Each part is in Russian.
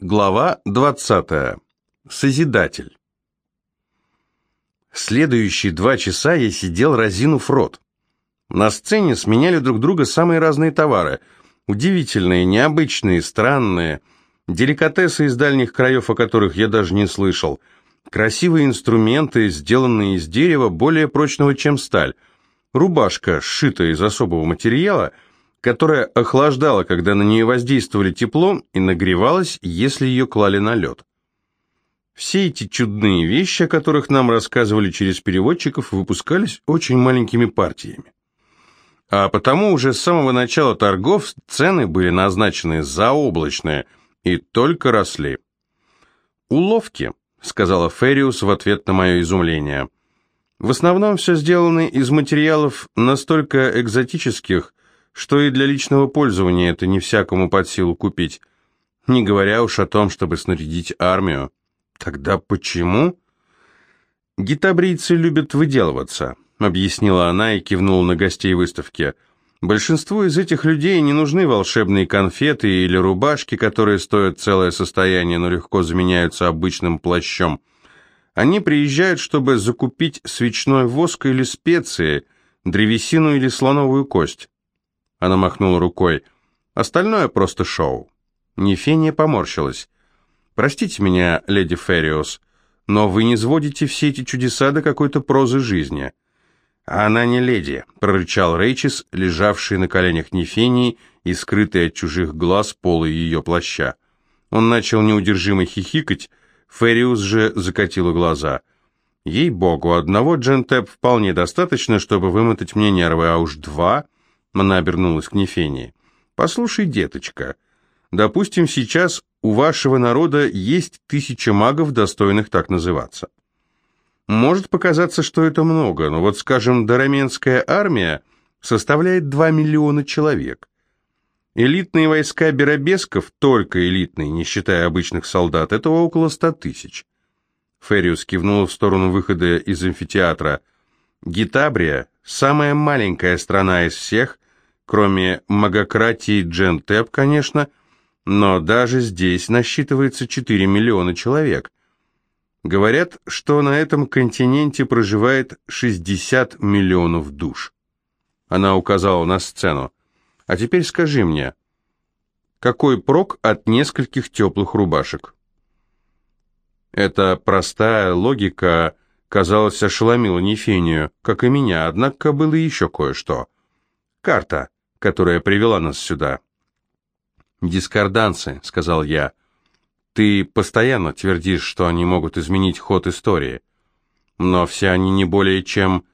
Глава 20. Созидатель. Следующие два часа я сидел разинув рот. На сцене сменяли друг друга самые разные товары. Удивительные, необычные, странные. Деликатесы из дальних краев, о которых я даже не слышал. Красивые инструменты, сделанные из дерева, более прочного, чем сталь. Рубашка, сшитая из особого материала – которая охлаждала, когда на нее воздействовали теплом, и нагревалась, если ее клали на лед. Все эти чудные вещи, о которых нам рассказывали через переводчиков, выпускались очень маленькими партиями. А потому уже с самого начала торгов цены были назначены заоблачные и только росли. «Уловки», — сказала Фериус в ответ на мое изумление. «В основном все сделано из материалов настолько экзотических, что и для личного пользования это не всякому под силу купить, не говоря уж о том, чтобы снарядить армию. Тогда почему? Гитабрийцы любят выделываться, объяснила она и кивнула на гостей выставки. Большинству из этих людей не нужны волшебные конфеты или рубашки, которые стоят целое состояние, но легко заменяются обычным плащом. Они приезжают, чтобы закупить свечной воск или специи, древесину или слоновую кость. Она махнула рукой. Остальное просто шоу. Нефения поморщилась. Простите меня, леди Фериус, но вы не сводите все эти чудеса до какой-то прозы жизни. Она не леди, прорычал Рейчис, лежавший на коленях Нефении и скрытый от чужих глаз полы ее плаща. Он начал неудержимо хихикать, Фериус же закатила глаза. Ей-богу, одного джентеп вполне достаточно, чтобы вымотать мне нервы, а уж два... Она обернулась к Нефении. «Послушай, деточка, допустим, сейчас у вашего народа есть тысяча магов, достойных так называться. Может показаться, что это много, но вот, скажем, Дораменская армия составляет 2 миллиона человек. Элитные войска Беробесков, только элитные, не считая обычных солдат, этого около 100 тысяч. Фериус кивнул в сторону выхода из амфитеатра. Гитабрия – самая маленькая страна из всех, кроме магократии Джентеп, конечно, но даже здесь насчитывается 4 миллиона человек. Говорят, что на этом континенте проживает 60 миллионов душ. Она указала на сцену. А теперь скажи мне, какой прок от нескольких теплых рубашек? Эта простая логика, казалось, ошеломила Нефению, как и меня, однако было еще кое-что. Карта которая привела нас сюда. «Дискорданцы», — сказал я. «Ты постоянно твердишь, что они могут изменить ход истории. Но все они не более чем...»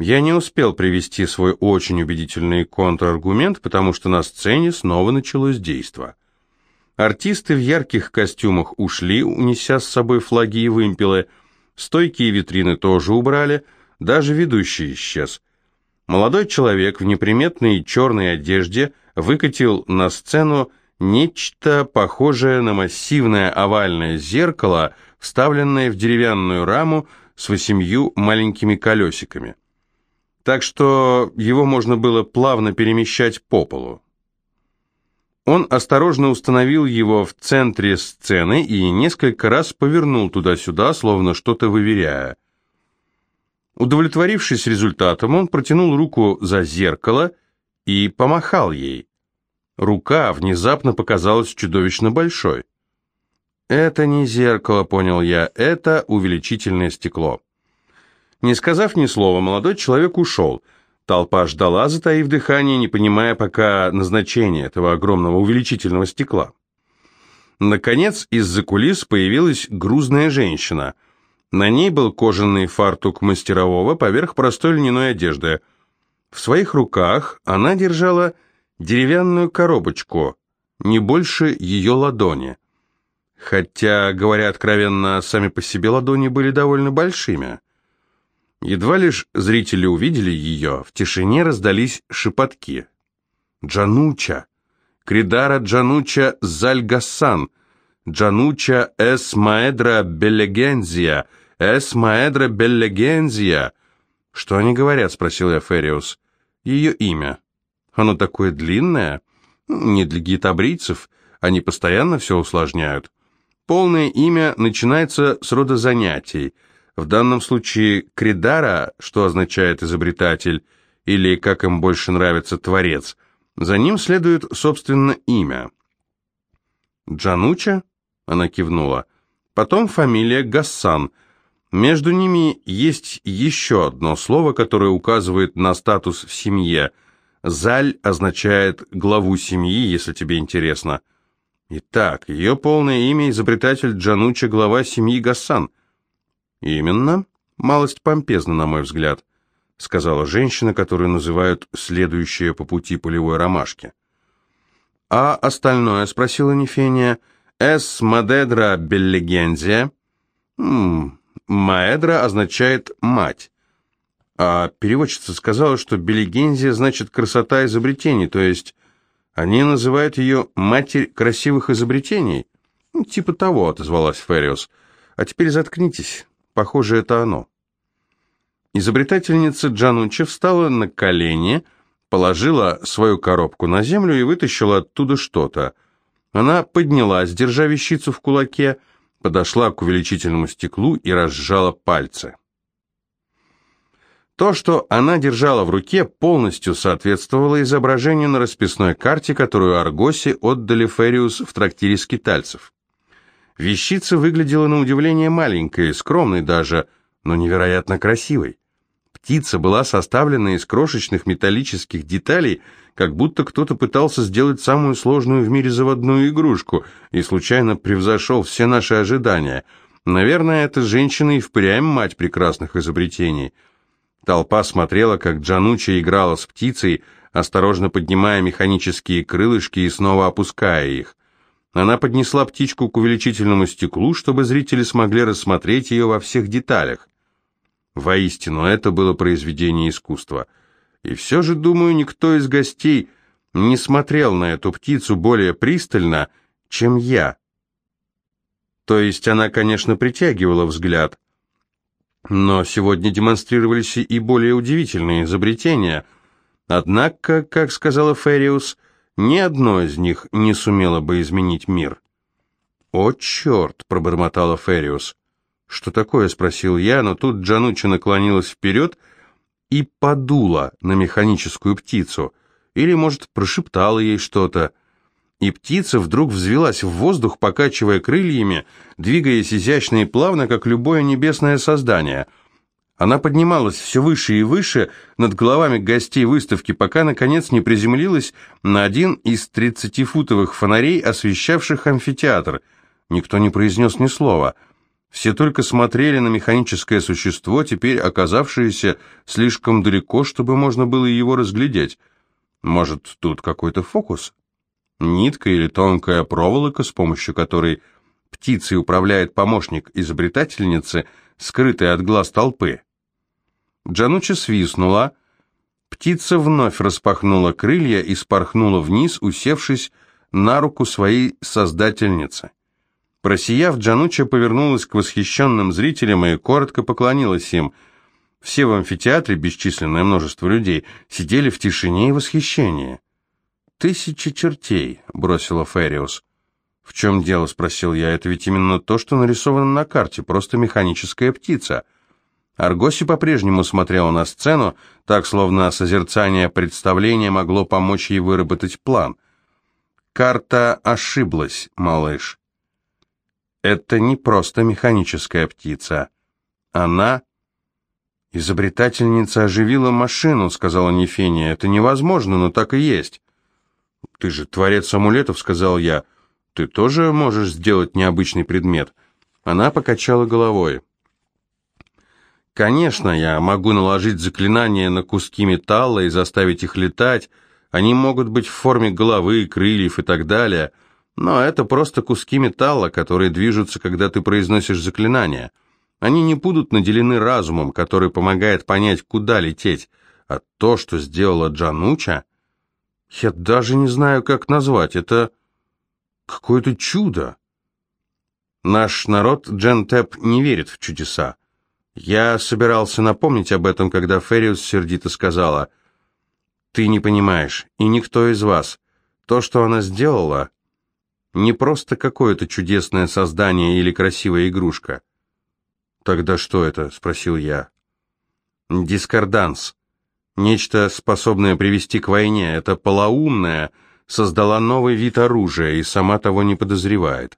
Я не успел привести свой очень убедительный контраргумент, потому что на сцене снова началось действо. Артисты в ярких костюмах ушли, унеся с собой флаги и вымпелы, стойки и витрины тоже убрали, даже ведущий исчез — Молодой человек в неприметной черной одежде выкатил на сцену нечто похожее на массивное овальное зеркало, вставленное в деревянную раму с восемью маленькими колесиками. Так что его можно было плавно перемещать по полу. Он осторожно установил его в центре сцены и несколько раз повернул туда-сюда, словно что-то выверяя. Удовлетворившись результатом, он протянул руку за зеркало и помахал ей. Рука внезапно показалась чудовищно большой. «Это не зеркало», — понял я, — «это увеличительное стекло». Не сказав ни слова, молодой человек ушел. Толпа ждала, затаив дыхание, не понимая пока назначения этого огромного увеличительного стекла. Наконец, из-за кулис появилась грузная женщина — на ней был кожаный фартук мастерового поверх простой льняной одежды. В своих руках она держала деревянную коробочку, не больше ее ладони. Хотя, говоря откровенно, сами по себе ладони были довольно большими. Едва лишь зрители увидели ее, в тишине раздались шепотки. «Джануча! Кридара Джануча Зальгасан! Джануча Эс Маэдра Беллегензия!» «Эс маэдро беллегензия». «Что они говорят?» — спросил я Фериус. «Ее имя». «Оно такое длинное?» «Не для гитабрийцев. они постоянно все усложняют. Полное имя начинается с рода занятий. В данном случае Кридара, что означает изобретатель, или, как им больше нравится, творец. За ним следует, собственно, имя. «Джануча?» — она кивнула. Потом фамилия Гассан. Между ними есть еще одно слово, которое указывает на статус в семье. «Заль» означает «главу семьи», если тебе интересно. Итак, ее полное имя изобретатель Джануча, глава семьи Гассан. Именно. Малость помпезно, на мой взгляд, сказала женщина, которую называют следующая по пути полевой ромашки. А остальное, спросила Нефения, — «Эс мадедра беллегензия». «Маэдра» означает «мать». А переводчица сказала, что беллегензия значит «красота изобретений», то есть они называют ее «матерь красивых изобретений». Ну, «Типа того», — отозвалась Фериус. «А теперь заткнитесь. Похоже, это оно». Изобретательница Джанучи встала на колени, положила свою коробку на землю и вытащила оттуда что-то. Она поднялась, держа вещицу в кулаке, подошла к увеличительному стеклу и разжала пальцы. То, что она держала в руке, полностью соответствовало изображению на расписной карте, которую Аргоси отдали Фериус в трактире скитальцев. Вещица выглядела на удивление маленькой, скромной даже, но невероятно красивой. Птица была составлена из крошечных металлических деталей, как будто кто-то пытался сделать самую сложную в мире заводную игрушку и случайно превзошел все наши ожидания. Наверное, эта женщина и впрямь мать прекрасных изобретений. Толпа смотрела, как Джануча играла с птицей, осторожно поднимая механические крылышки и снова опуская их. Она поднесла птичку к увеличительному стеклу, чтобы зрители смогли рассмотреть ее во всех деталях. Воистину, это было произведение искусства — и все же, думаю, никто из гостей не смотрел на эту птицу более пристально, чем я. То есть она, конечно, притягивала взгляд, но сегодня демонстрировались и более удивительные изобретения. Однако, как сказала Фериус, ни одно из них не сумело бы изменить мир. «О, черт!» — пробормотала Фериус. «Что такое?» — спросил я, но тут Джануча наклонилась вперед — подула на механическую птицу, или, может, прошептала ей что-то. И птица вдруг взвелась в воздух, покачивая крыльями, двигаясь изящно и плавно, как любое небесное создание. Она поднималась все выше и выше над головами гостей выставки, пока, наконец, не приземлилась на один из тридцатифутовых фонарей, освещавших амфитеатр. Никто не произнес ни слова — все только смотрели на механическое существо, теперь оказавшееся слишком далеко, чтобы можно было его разглядеть. Может, тут какой-то фокус? Нитка или тонкая проволока, с помощью которой птицей управляет помощник изобретательницы, скрытый от глаз толпы. Джануча свистнула. Птица вновь распахнула крылья и спорхнула вниз, усевшись на руку своей создательницы. Просияв, Джануча повернулась к восхищенным зрителям и коротко поклонилась им. Все в амфитеатре, бесчисленное множество людей, сидели в тишине и восхищении. «Тысячи чертей», — бросила Фериус. «В чем дело?» — спросил я. «Это ведь именно то, что нарисовано на карте, просто механическая птица». Аргоси по-прежнему смотрела на сцену, так, словно созерцание представления могло помочь ей выработать план. «Карта ошиблась, малыш». Это не просто механическая птица. Она... «Изобретательница оживила машину», — сказала Нефения. «Это невозможно, но так и есть». «Ты же творец амулетов», — сказал я. «Ты тоже можешь сделать необычный предмет?» Она покачала головой. «Конечно, я могу наложить заклинания на куски металла и заставить их летать. Они могут быть в форме головы, крыльев и так далее». Но это просто куски металла, которые движутся, когда ты произносишь заклинание. Они не будут наделены разумом, который помогает понять, куда лететь. А то, что сделала Джануча, я даже не знаю, как назвать. Это какое-то чудо. Наш народ, Джентеп, не верит в чудеса. Я собирался напомнить об этом, когда Фериус сердито сказала, «Ты не понимаешь, и никто из вас. То, что она сделала, Не просто какое-то чудесное создание или красивая игрушка. «Тогда что это?» — спросил я. «Дискорданс. Нечто, способное привести к войне. Это полоумное, создала новый вид оружия и сама того не подозревает.